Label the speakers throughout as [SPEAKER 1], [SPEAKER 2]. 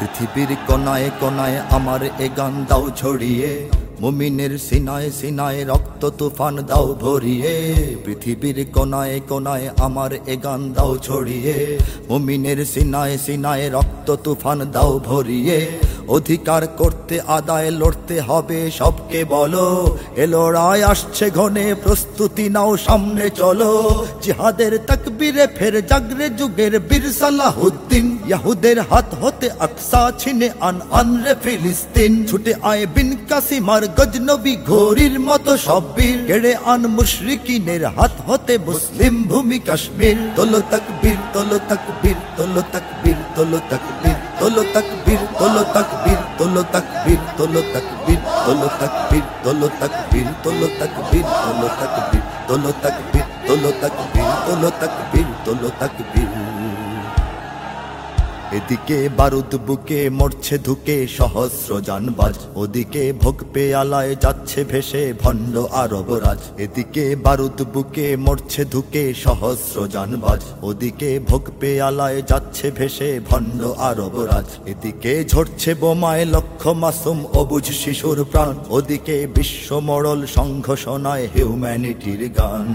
[SPEAKER 1] পৃথিবীর কোনায় কোনায় আমার এ গান দাও ছড়িয়ে, মুমিনের সিনায় সিনায় রক্ত তুফান দাও ভরিয়ে, পৃথিবীর কোনায় কোনায় আমার এ গান দাও ছড়িয়ে, মুমিনের সিনায় সিনায় রক্ত তুফান দাও ভরিয়ে অধিকার করতে, আদায় লড়তে হবে, সবকে বলো। এ লড়াই আসছে ঘনে, প্রস্তুতি নাও, সামনে চলো। জিহাদের তাকবীরে ফের জাগরে যুগের বীর সালাহুদ্দিন। ইয়াহুদের হাত হতে আকসা ছিনে আন আনরে ফিলিস্তিন। ছুটে আয় বিন কাসিমার গজনবী ঘোরির মতো সব বীর। কেড়ে আন মুশরিকিনের হাত হতে মুসলিম ভূমি কাশ্মীর। তোলো তাকবীর তোলো তাকবীর তোলো তাকবীর তোলো তাকবীর। তোলো তাকবীর তোলো তাকবীর তোলো তাকবীর তোলো তাকবীর তোলো তাকবীর তোলো তাকবীর তোলো তাকবীর তোলো তাকবীর তোলো তাকবীর তোলো তাকবীর তোলো তাকবীর তোলো তাকবীর এদিকে বারুদ বুকে মরছে ধুকে সহস্র জানবাজ ওদিকে ভোগ পেয়ালায় যাচ্ছে ভেসে ভণ্ড আরবরাজ এদিকে বারুদ বুকে মরছে ধুকে সহস্র জানবাজ ওদিকে ভোগ পেয়ালায় যাচ্ছে ভেসে ভণ্ড আরবরাজ এদিকে ঝরছে বোমায় লক্ষ মাসুম অবুঝ শিশুর প্রাণ। ওদিকে বিশ্ব মরল সংঘোষণায় হিউম্যানিটির গান।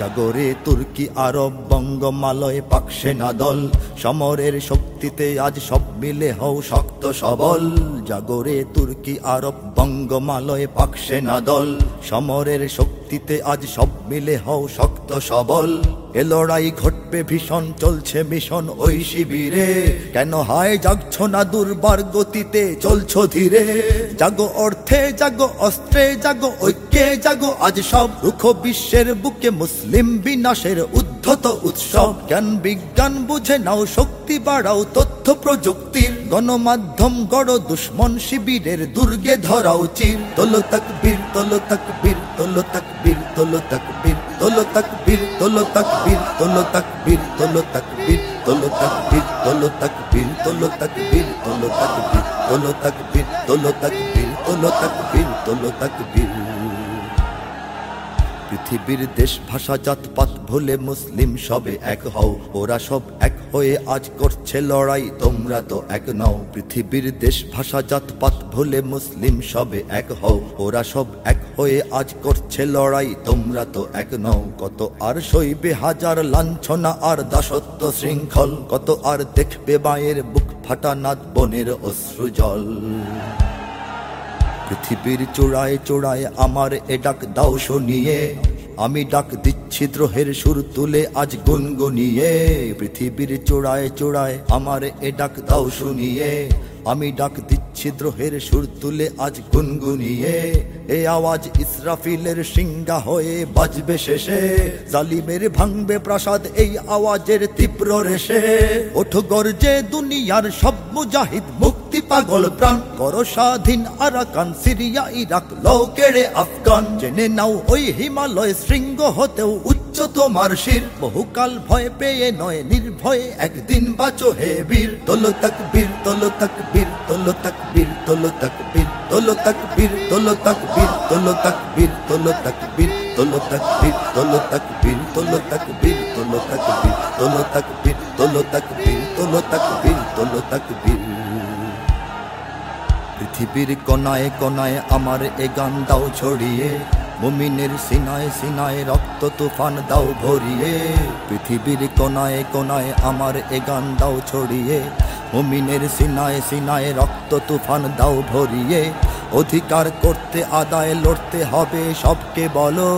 [SPEAKER 1] জাগরে তুর্কি আরব বঙ্গমালয় পাক সেনা দল। সমরের শক্তিতে আজ সব মিলে হও শক্ত সবল। জাগরে তুর্কি আরব বঙ্গমালয় পাক সেনা দল। সমরের শক্তিতে আজ সব মিলে হও শক্ত সবল। এ লড়াই ঘটবে ভীষণ, চলছে মিশন ওই শিবিরে। কেন হায় জাগছ না দুর্বার গতিতে, চলছ ধীরে। জাগো অর্থে, জাগো অস্ত্রে, জাগো ঐক্যে, জাগো আজ সব, রুখ বিশ্বের বুকে মুসলিম বিনাশের উদ্ধত উৎসব জ্ঞান বিজ্ঞান বুঝে নাও শক্তি বাড়াও তথ্য প্রযুক্তির গণমাধ্যম গড় দুশ্মন শিবিরের দুর্গে ধরাও চির তোলো তাকবীর তোলো তাকবীর তোলো তাকবীর তোলো তাকবীর তোলো তাকবীর তোলো তাকবীর তোলো তাকবীর তোলো তাকবীর তোলো তাকবীর তোলো তাকবীর তোলো তাকবীর তোলো তাকবীর তোলো তাকবীর তোলো তাকবীর তোলো তাকবীর তোলো তাকবীর পৃথিবীর দেশ ভাষা জাতপাত ভুলে মুসলিম সবে এক হও। ওরা সব এক হয়ে আজ করছে লড়াই, তোমরা তো এক নও। পৃথিবীর দেশ ভাষা জাতপাত ভুলে মুসলিম সবে এক হও। ওরা সব এক হয়ে আজ করছে লড়াই, তোমরা তো এক নও। কত আর সইবে হাজার লাঞ্ছনা, আর দাসত্ব শৃঙ্খল, কত আর দেখবে মায়ের বুক ফাটা নাদ বনের অশ্রু জল। পৃথিবীর চূড়ায় চূড়ায় আমার এ ডাক দাও শুনিয়ে। আমি ডাক দিচ্ছি দ্রোহের সুর তুলে আজ গুনগুনিয়ে। পৃথিবীর চূড়ায় চূড়ায় আমার এ ডাক দাও শুনিয়ে। আমি ডাক দিচ্ছি দ্রোহের সুর তুলে আজ গুনগুনিয়ে। এ আওয়াজ ইসরাফিলের সিংহা হয়ে বাজবে শেষে। জালিমের ভাঙবে প্রাসাদ, এই আওয়াজের তীব্র রেশে ওঠ গর্জে দুনিয়ার সব মুজাহিদ, মুক্তি পাগল প্রাণ। কর স্বাধীন আরাকান, সিরিয়া, ইরাক লও কেড়ে আফগান। জেনে নাও, ওই হিমালয় শৃঙ্গ হতেও উচ্চ তোমার শির বহুকাল ভয় পেয়ে নয় নির্ভয়ে একদিন বাঁচো হে বীর তোলো তাকবীর তোলো তাকবীর তোলো তাকবীর তোলো তাকবীর তোলো তাকবীর তোলো তাকবীর তোলো তাকবীর তোলো তাকবীর তোলো তাকবীর তোলো তাকবীর তোলো তাকবীর তোলো তাকবীর তোলো তাকবীর তোলো তাকবীর তোলো তাকবীর তোলো তাকবীর পৃথিবীর কোনায় কোনায় আমার এ গান দাও ছড়িয়ে মুমিনের সিনায় সিনায় রক্ত তুফান দাও ভরিয়ে, পৃথিবীর কোনায় কোনায় আমার এ গান দাও ছড়িয়ে, মুমিনের সিনায় সিনায় রক্ত তুফান দাও ভরিয়ে, অধিকার করতে, আদায় লড়তে হবে সবকে বলো,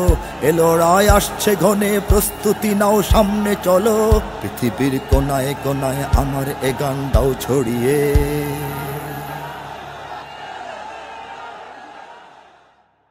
[SPEAKER 1] এ লড়াই আসছে ঘনে, প্রস্তুতি নাও সামনে চলো, পৃথিবীর কোনায় কোনায় আমার এ গান দাও ছড়িয়ে।